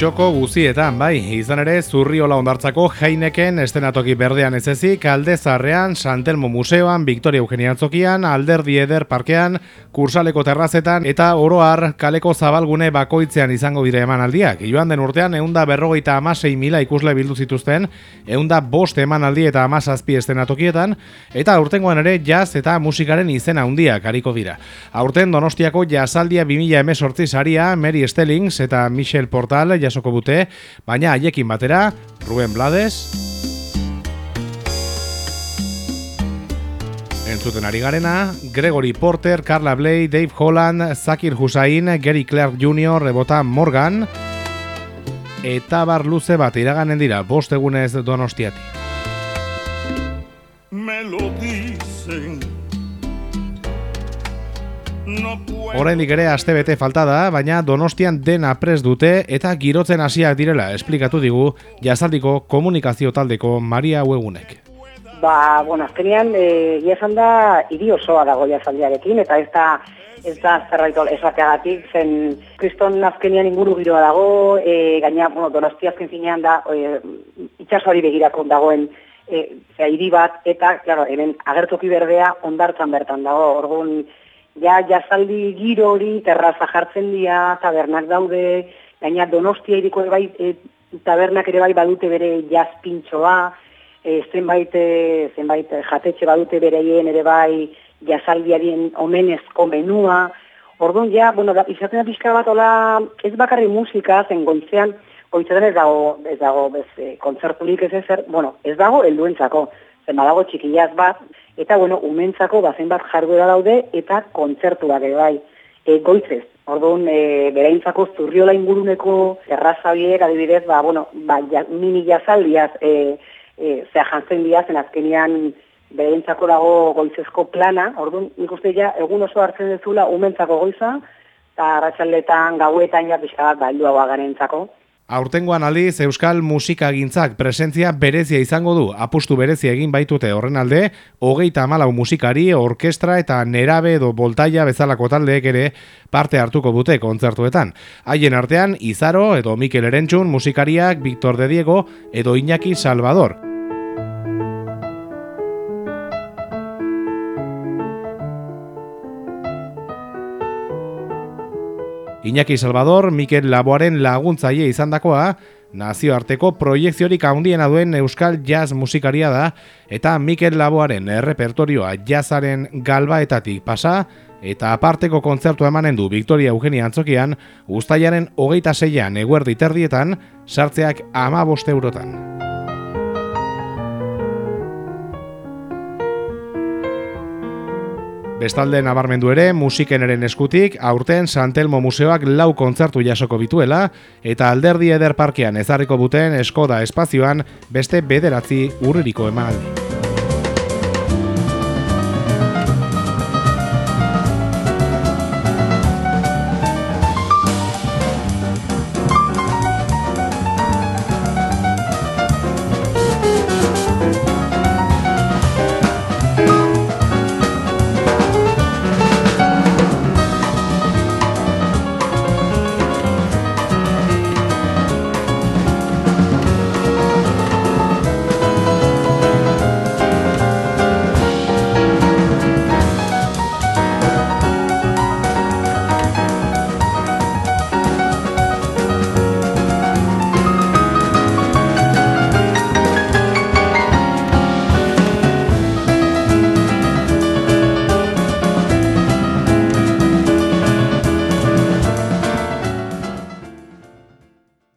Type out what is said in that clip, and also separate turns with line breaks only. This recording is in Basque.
Txoko guzietan, bai, izan ere zurriola ondartzako jaineken estenatoki berdean ez ezik, alde zarrean, Santelmo Museoan, Victoria Eugenia Antzokian, Alderdi Eder Parkean, Kursaleko Terrazetan, eta oroar kaleko zabalgune bakoitzean izango dire emanaldiak. Joan den urtean, eunda berrogeita amasei mila ikusle bildu zituzten, eunda bost emanaldi eta amasazpi estenatokietan, eta aurtengoan ere jazz eta musikaren izena handiak hariko dira. Aurten Donostiako jazaldia 2000 emesortzi saria, Mary Stellings eta Michel Portal, jasoko bute, baina haiekin batera, Ruben Blades, Entzuten ari garena, Gregory Porter, Carla Bley, Dave Holland, Zakir Hussain, Gary Clark Jr., Rebota Morgan, eta bar luze bat iraganen dira, bost egunez donostiati. Me lo dicen, Oraindik ere astebete falta da, baina Donostian dena pres dute eta girotzen hasiak direla esplikatu digu Jazaldiko komunikazio taldeko Maria Uegunek.
Ba, bueno, azkenean eh esan da hiri osoa dago Jazaldiarekin eta ez da ez da zerbait esateagatik zen Kriston azkenean inguru giroa dago, eh gaina bueno, Donostia azken finean da e, itsasoari begirako dagoen eh hiri bat eta claro, hemen agertoki berdea ondartzan bertan dago. Orduan ja jazaldi giro hori terraza jartzen dira, tabernak daude, gaina donostia iriko bai, e, tabernak ere bai badute bere jazpintxoa, e, zenbait, e, zenbait jatetxe badute bereien ere bai jazaldiaren omenezko menua, Orduan, ja, bueno, da, izaten da pixka bat, hola, ez bakarri musika, zen goizean, goizean ez dago, ez dago, bez, e, kontzertulik ez ezer, bueno, ez dago, helduentzako, zen badago txikiaz bat, eta bueno, umentzako bazen bat jarduera daude eta kontzertuak ere bai. E, goitzez, orduan, e, beraintzako zurriola inguruneko erraza horiek, adibidez, ba, bueno, ba, ja, mini jazaldiaz, e, e, zea jantzen diazen azkenian beraintzako dago goitzezko plana, orduan, nik uste ja, egun oso hartzen dezula umentzako goiza, eta ratxaldetan, gauetan, ja, pixka bat, ba, garentzako.
Aurtengoan aldiz Euskal Musikagintzak presentzia berezia izango du. Apustu berezia egin baitute horren alde, hogeita amalau musikari, orkestra eta nerabe edo boltaia bezalako taldeek ere parte hartuko dute kontzertuetan. Haien artean, Izaro edo Mikel Erentxun musikariak Victor de Diego edo Iñaki Salvador. Iñaki Salvador, Mikel Laboaren laguntzaile izandakoa, nazioarteko proiektziorik handiena duen euskal jazz musikaria da, eta Mikel Laboaren errepertorioa jazzaren galbaetatik pasa, eta aparteko kontzertu emanen du Victoria Eugenia Antzokian, ustaiaren hogeita zeian eguerdi terdietan, sartzeak ama boste eurotan. Bestalde nabarmendu ere, musikeneren eskutik, aurten Santelmo Museoak lau kontzertu jasoko bituela, eta alderdi eder parkean ezarriko buten eskoda espazioan beste bederatzi urriko emanaldi.